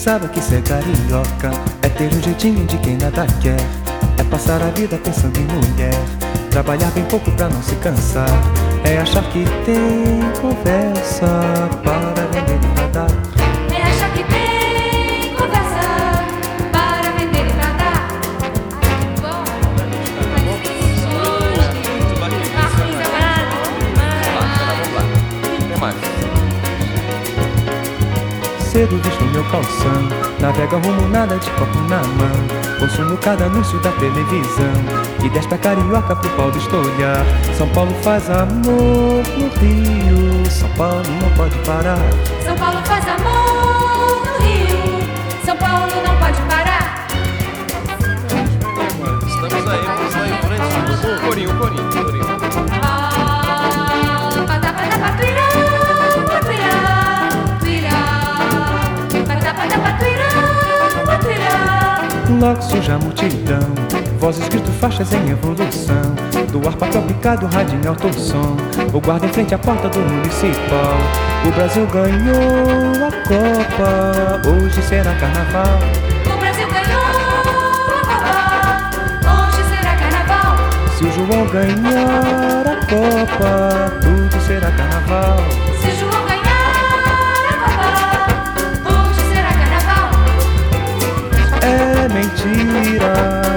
pensava que ser carioca é ter um jeitinho de quem nada quer. É passar a vida pensando em mulher. Trabalhar bem pouco pra não se cansar. É achar que tem conversa Cedo visto meu calção Navega rumo nada de copo na mão Consumo cada anúncio da televisão E desce pra carioca pro paulista olhar São Paulo faz amor no Rio São Paulo não pode parar São Paulo faz amor no Rio. São Paulo não pode parar. Estamos aí, vamos lá em frente. Corinho, corinho, corinho. Logo surge a multidão Vozes, grito, faixas em evolução Do ar papel picado, em alto som O guarda em frente à porta do municipal O Brasil ganhou a Copa Hoje será carnaval O Brasil ganhou a Copa. Hoje será carnaval. Se o João ganhar a Copa, tudo será carnaval. virar.